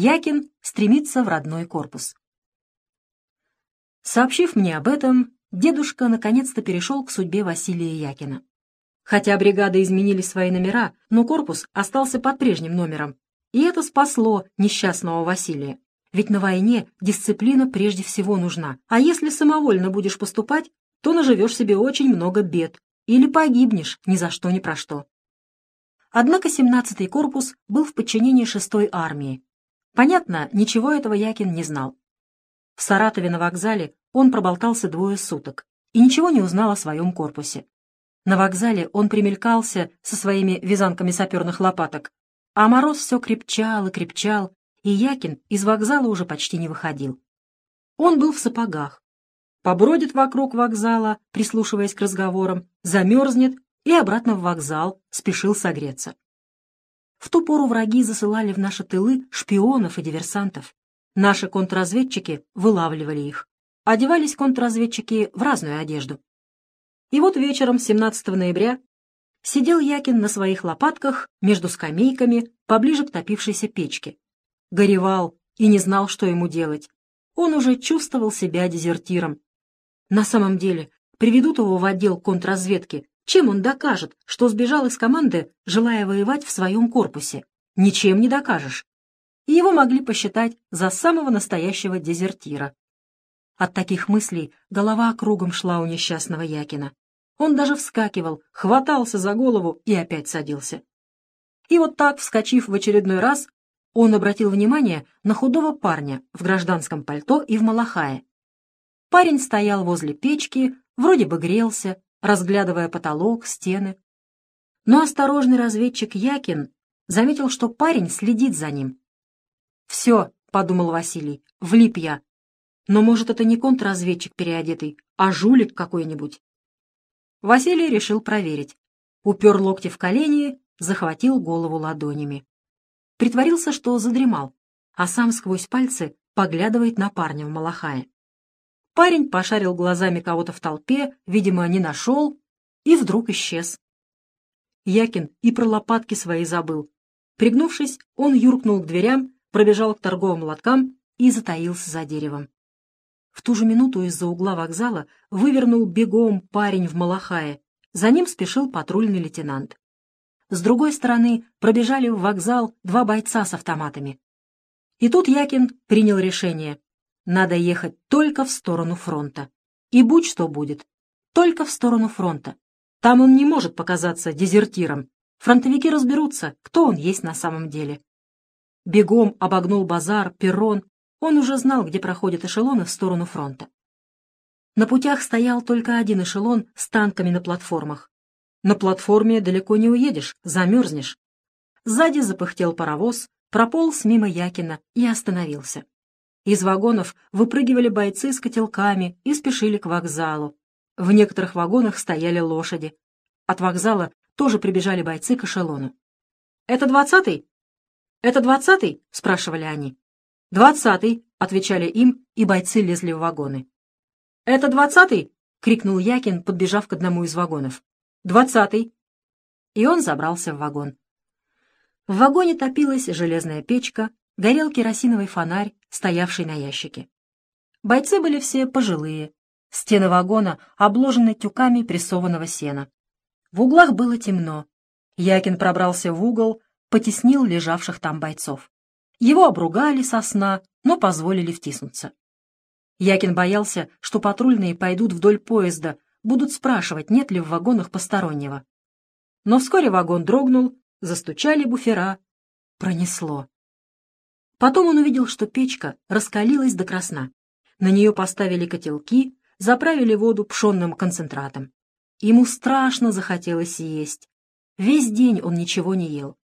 Якин стремится в родной корпус. Сообщив мне об этом, дедушка наконец-то перешел к судьбе Василия Якина. Хотя бригады изменили свои номера, но корпус остался под прежним номером, и это спасло несчастного Василия. Ведь на войне дисциплина прежде всего нужна, а если самовольно будешь поступать, то наживешь себе очень много бед или погибнешь ни за что ни про что. Однако 17-й корпус был в подчинении 6-й армии. Понятно, ничего этого Якин не знал. В Саратове на вокзале он проболтался двое суток и ничего не узнал о своем корпусе. На вокзале он примелькался со своими вязанками саперных лопаток, а мороз все крепчал и крепчал, и Якин из вокзала уже почти не выходил. Он был в сапогах, побродит вокруг вокзала, прислушиваясь к разговорам, замерзнет и обратно в вокзал спешил согреться. В ту пору враги засылали в наши тылы шпионов и диверсантов. Наши контрразведчики вылавливали их. Одевались контрразведчики в разную одежду. И вот вечером 17 ноября сидел Якин на своих лопатках между скамейками поближе к топившейся печке. Горевал и не знал, что ему делать. Он уже чувствовал себя дезертиром. На самом деле, приведут его в отдел контрразведки. Чем он докажет, что сбежал из команды, желая воевать в своем корпусе? Ничем не докажешь и его могли посчитать за самого настоящего дезертира. От таких мыслей голова кругом шла у несчастного Якина. Он даже вскакивал, хватался за голову и опять садился. И вот так, вскочив в очередной раз, он обратил внимание на худого парня в гражданском пальто и в малахае. Парень стоял возле печки, вроде бы грелся, разглядывая потолок, стены. Но осторожный разведчик Якин заметил, что парень следит за ним, «Все», — подумал Василий, — «влип я. Но, может, это не контрразведчик переодетый, а жулик какой-нибудь?» Василий решил проверить. Упер локти в колени, захватил голову ладонями. Притворился, что задремал, а сам сквозь пальцы поглядывает на парня в Малахае. Парень пошарил глазами кого-то в толпе, видимо, не нашел, и вдруг исчез. Якин и про лопатки свои забыл. Пригнувшись, он юркнул к дверям пробежал к торговым лоткам и затаился за деревом. В ту же минуту из-за угла вокзала вывернул бегом парень в Малахае. За ним спешил патрульный лейтенант. С другой стороны пробежали в вокзал два бойца с автоматами. И тут Якин принял решение. Надо ехать только в сторону фронта. И будь что будет, только в сторону фронта. Там он не может показаться дезертиром. Фронтовики разберутся, кто он есть на самом деле бегом обогнул базар, перрон. Он уже знал, где проходят эшелоны в сторону фронта. На путях стоял только один эшелон с танками на платформах. На платформе далеко не уедешь, замерзнешь. Сзади запыхтел паровоз, прополз мимо Якина и остановился. Из вагонов выпрыгивали бойцы с котелками и спешили к вокзалу. В некоторых вагонах стояли лошади. От вокзала тоже прибежали бойцы к эшелону. «Это двадцатый?» «Это двадцатый?» — спрашивали они. «Двадцатый», — отвечали им, и бойцы лезли в вагоны. «Это двадцатый?» — крикнул Якин, подбежав к одному из вагонов. «Двадцатый». И он забрался в вагон. В вагоне топилась железная печка, горел керосиновый фонарь, стоявший на ящике. Бойцы были все пожилые. Стены вагона обложены тюками прессованного сена. В углах было темно. Якин пробрался в угол, потеснил лежавших там бойцов. Его обругали со сна, но позволили втиснуться. Якин боялся, что патрульные пойдут вдоль поезда, будут спрашивать, нет ли в вагонах постороннего. Но вскоре вагон дрогнул, застучали буфера. Пронесло. Потом он увидел, что печка раскалилась до красна. На нее поставили котелки, заправили воду пшенным концентратом. Ему страшно захотелось есть. Весь день он ничего не ел.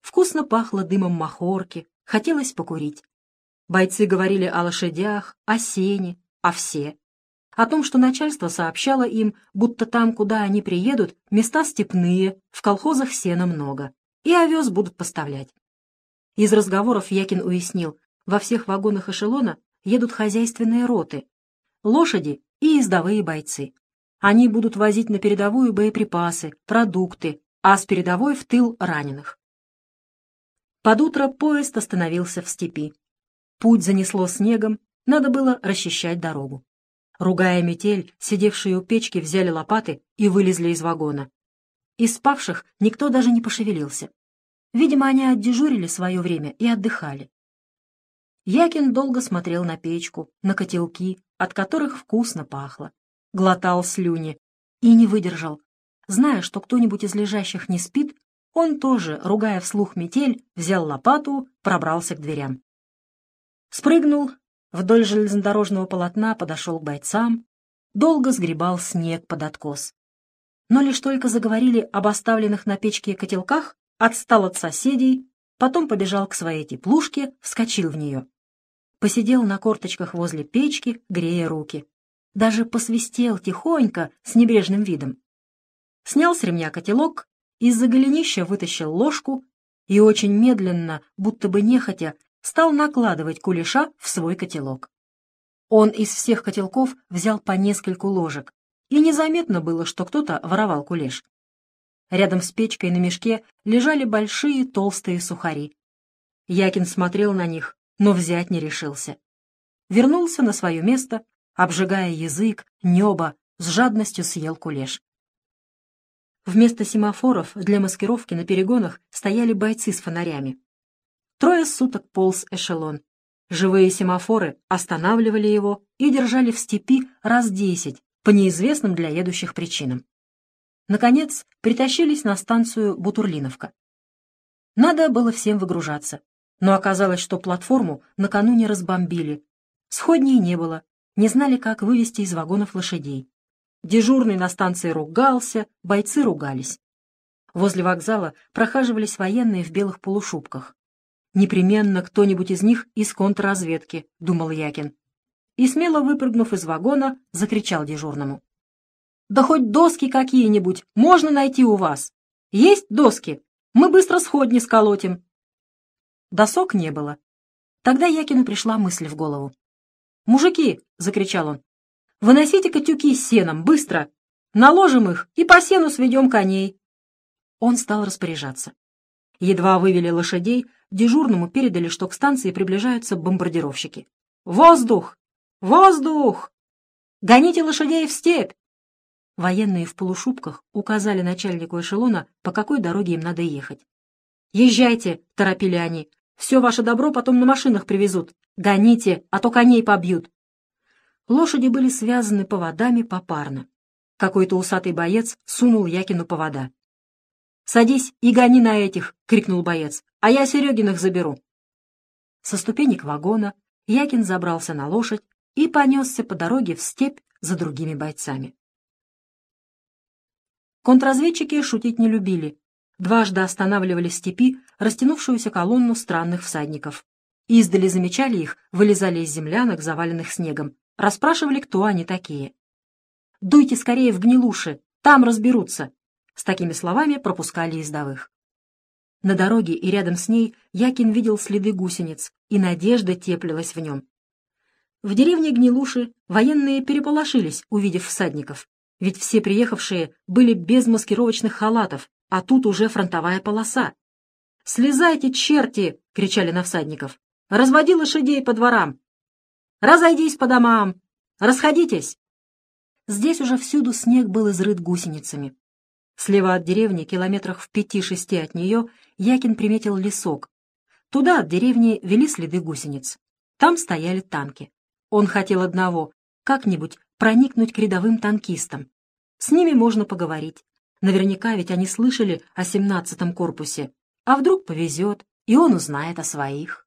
Вкусно пахло дымом махорки, хотелось покурить. Бойцы говорили о лошадях, о сене, о все. О том, что начальство сообщало им, будто там, куда они приедут, места степные, в колхозах сена много, и овес будут поставлять. Из разговоров Якин уяснил, во всех вагонах эшелона едут хозяйственные роты, лошади и ездовые бойцы. Они будут возить на передовую боеприпасы, продукты, а с передовой в тыл раненых. Под утро поезд остановился в степи. Путь занесло снегом, надо было расчищать дорогу. Ругая метель, сидевшие у печки взяли лопаты и вылезли из вагона. Из спавших никто даже не пошевелился. Видимо, они отдежурили свое время и отдыхали. Якин долго смотрел на печку, на котелки, от которых вкусно пахло. Глотал слюни и не выдержал. Зная, что кто-нибудь из лежащих не спит, он тоже, ругая вслух метель, взял лопату, пробрался к дверям. Спрыгнул, вдоль железнодорожного полотна подошел к бойцам, долго сгребал снег под откос. Но лишь только заговорили об оставленных на печке котелках, отстал от соседей, потом побежал к своей теплушке, вскочил в нее. Посидел на корточках возле печки, грея руки. Даже посвистел тихонько, с небрежным видом. Снял с ремня котелок, из-за голенища вытащил ложку и очень медленно, будто бы нехотя, стал накладывать кулеша в свой котелок. Он из всех котелков взял по нескольку ложек, и незаметно было, что кто-то воровал кулеш. Рядом с печкой на мешке лежали большие толстые сухари. Якин смотрел на них, но взять не решился. Вернулся на свое место, обжигая язык, небо, с жадностью съел кулеш. Вместо семафоров для маскировки на перегонах стояли бойцы с фонарями. Трое суток полз эшелон. Живые семафоры останавливали его и держали в степи раз десять по неизвестным для едущих причинам. Наконец, притащились на станцию Бутурлиновка. Надо было всем выгружаться, но оказалось, что платформу накануне разбомбили. Сходней не было, не знали, как вывести из вагонов лошадей. Дежурный на станции ругался, бойцы ругались. Возле вокзала прохаживались военные в белых полушубках. Непременно кто-нибудь из них из контрразведки, думал Якин. И смело выпрыгнув из вагона, закричал дежурному. «Да хоть доски какие-нибудь можно найти у вас. Есть доски? Мы быстро сходни сколотим». Досок не было. Тогда Якину пришла мысль в голову. «Мужики!» — закричал он. «Выносите-ка тюки с сеном, быстро! Наложим их и по сену сведем коней!» Он стал распоряжаться. Едва вывели лошадей, дежурному передали, что к станции приближаются бомбардировщики. «Воздух! Воздух! Гоните лошадей в степь!» Военные в полушубках указали начальнику эшелона, по какой дороге им надо ехать. «Езжайте!» — торопили они. «Все ваше добро потом на машинах привезут. Гоните, а то коней побьют!» Лошади были связаны поводами попарно. Какой-то усатый боец сунул Якину повода. «Садись и гони на этих!» — крикнул боец. «А я Серегиных заберу!» Со ступенек вагона Якин забрался на лошадь и понесся по дороге в степь за другими бойцами. Контрразведчики шутить не любили. Дважды останавливали степи растянувшуюся колонну странных всадников. Издали замечали их, вылезали из землянок, заваленных снегом, расспрашивали, кто они такие. «Дуйте скорее в гнилуши, там разберутся!» С такими словами пропускали ездовых. На дороге и рядом с ней Якин видел следы гусениц, и надежда теплилась в нем. В деревне Гнилуши военные переполошились, увидев всадников, ведь все приехавшие были без маскировочных халатов, а тут уже фронтовая полоса. «Слезайте, черти!» — кричали на всадников. «Разводи лошадей по дворам! Разойдись по домам! Расходитесь!» Здесь уже всюду снег был изрыт гусеницами. Слева от деревни, километрах в пяти-шести от нее, Якин приметил лесок. Туда от деревни вели следы гусениц. Там стояли танки. Он хотел одного — как-нибудь проникнуть к рядовым танкистам. С ними можно поговорить. Наверняка ведь они слышали о семнадцатом корпусе. А вдруг повезет, и он узнает о своих.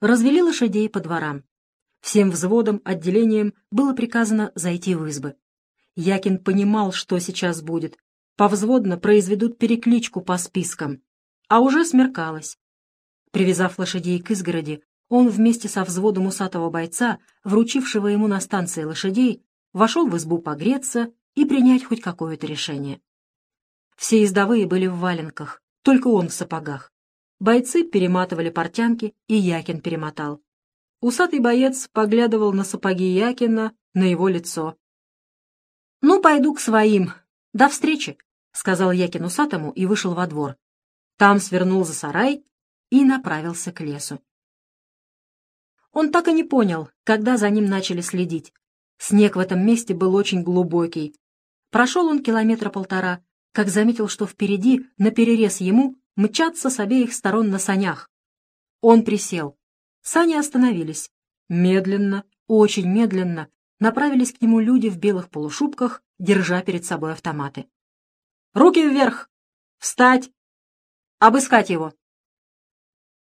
Развели лошадей по дворам. Всем взводам, отделениям было приказано зайти в избы. Якин понимал, что сейчас будет. Повзводно произведут перекличку по спискам. А уже смеркалось. Привязав лошадей к изгороди, он вместе со взводом усатого бойца, вручившего ему на станции лошадей, вошел в избу погреться и принять хоть какое-то решение. Все ездовые были в валенках, только он в сапогах. Бойцы перематывали портянки, и Якин перемотал. Усатый боец поглядывал на сапоги Якина, на его лицо. «Ну, пойду к своим. До встречи», — сказал Якин усатому и вышел во двор. Там свернул за сарай и направился к лесу. Он так и не понял, когда за ним начали следить. Снег в этом месте был очень глубокий. Прошел он километра полтора, как заметил, что впереди, наперерез ему, мчатся с обеих сторон на санях. Он присел. Сани остановились. Медленно, очень медленно направились к нему люди в белых полушубках, держа перед собой автоматы. «Руки вверх! Встать! Обыскать его!»